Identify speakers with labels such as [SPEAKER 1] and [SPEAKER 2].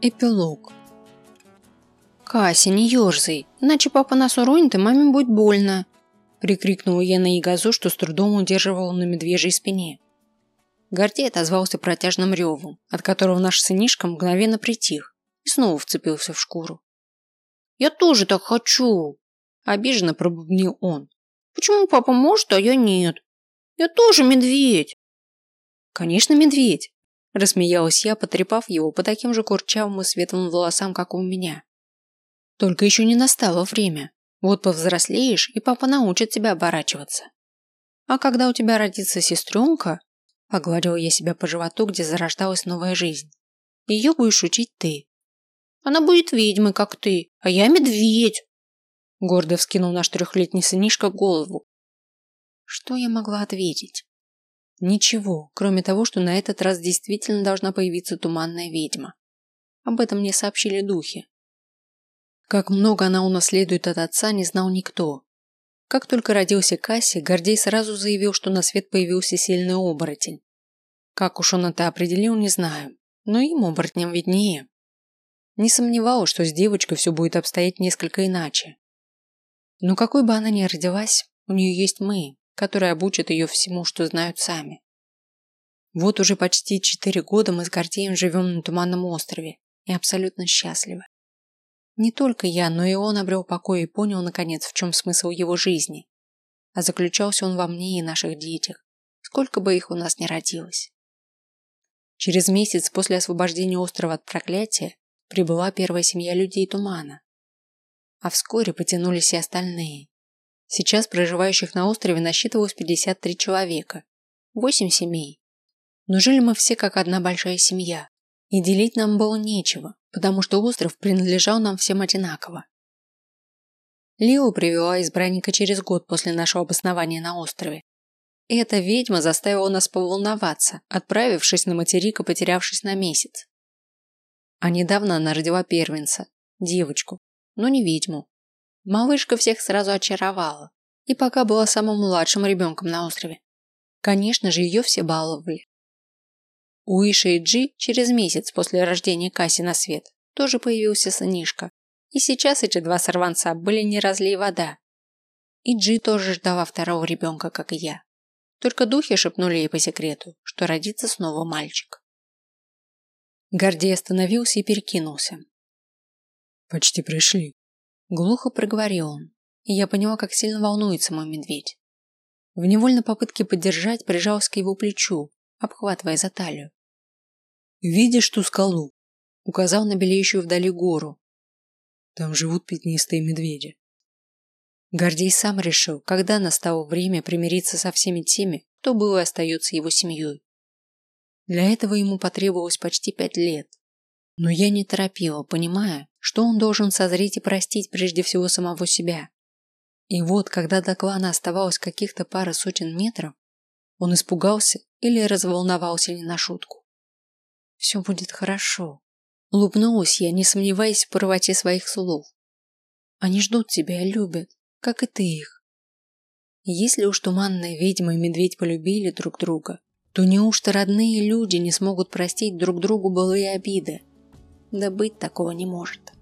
[SPEAKER 1] Эпилог. «Кася, не ерзай, иначе папа нас уронит, и маме будет больно!» прикрикнула я на Ягозу, что с трудом удерживал на медвежьей спине. Гордей отозвался протяжным ревом, от которого наш сынишка мгновенно притих и снова вцепился в шкуру. «Я тоже так хочу!» – обиженно пробубнил он. «Почему папа может, а я нет? Я тоже медведь!» «Конечно, медведь!» Рассмеялась я, потрепав его по таким же курчавым и светлым волосам, как у меня. Только еще не настало время. Вот повзрослеешь, и папа научит тебя оборачиваться. А когда у тебя родится сестренка, погладила я себя по животу, где зарождалась новая жизнь, ее будешь учить ты. Она будет ведьмой, как ты, а я медведь. Гордо вскинул наш трехлетний сынишка голову. Что я могла ответить? Ничего, кроме того, что на этот раз действительно должна появиться туманная ведьма. Об этом мне сообщили духи. Как много она унаследует от отца, не знал никто. Как только родился Касси, Гордей сразу заявил, что на свет появился сильный оборотень. Как уж он это определил, не знаю, но им оборотням виднее. Не сомневалась, что с девочкой все будет обстоять несколько иначе. Но какой бы она ни родилась, у нее есть мы, которые обучат ее всему, что знают сами. Вот уже почти четыре года мы с Гордеем живем на Туманном острове и абсолютно счастливы. Не только я, но и он обрел покой и понял, наконец, в чем смысл его жизни. А заключался он во мне и наших детях, сколько бы их у нас ни родилось. Через месяц после освобождения острова от проклятия прибыла первая семья людей Тумана. А вскоре потянулись и остальные. Сейчас проживающих на острове насчитывалось 53 человека, 8 семей. Но жили мы все как одна большая семья, и делить нам было нечего, потому что остров принадлежал нам всем одинаково. Лио привела избранника через год после нашего обоснования на острове. Эта ведьма заставила нас поволноваться, отправившись на материк и потерявшись на месяц. А недавно она родила первенца, девочку, но не ведьму, Малышка всех сразу очаровала и пока была самым младшим ребенком на острове. Конечно же, ее все баловали. У Иши и Джи через месяц после рождения Касси на свет тоже появился сынишка. И сейчас эти два сорванца были не разлей вода. И Джи тоже ждала второго ребенка, как и я. Только духи шепнули ей по секрету, что родится снова мальчик. Гордей остановился и перекинулся.
[SPEAKER 2] «Почти пришли»,
[SPEAKER 1] Глухо проговорил он, и я поняла, как сильно волнуется мой медведь. В невольной попытке поддержать прижалась к его плечу, обхватывая за талию.
[SPEAKER 2] «Видишь ту скалу?»
[SPEAKER 1] Указал на белеющую вдали гору.
[SPEAKER 2] «Там живут пятнистые медведи».
[SPEAKER 1] Гордей сам решил, когда настало время примириться со всеми теми, кто был и остается его семьей. Для этого ему потребовалось почти пять лет. Но я не торопила, понимая, что он должен созреть и простить прежде всего самого себя. И вот, когда до клана оставалось каких-то пара сотен метров, он испугался или разволновался не на шутку. «Все будет хорошо», – улыбнулась я, не сомневаясь в правоте своих слов. «Они ждут тебя и любят, как и ты их». Если уж туманная ведьма и медведь полюбили друг друга, то неужто родные люди не смогут простить друг другу былые обиды? Да быть такого не может.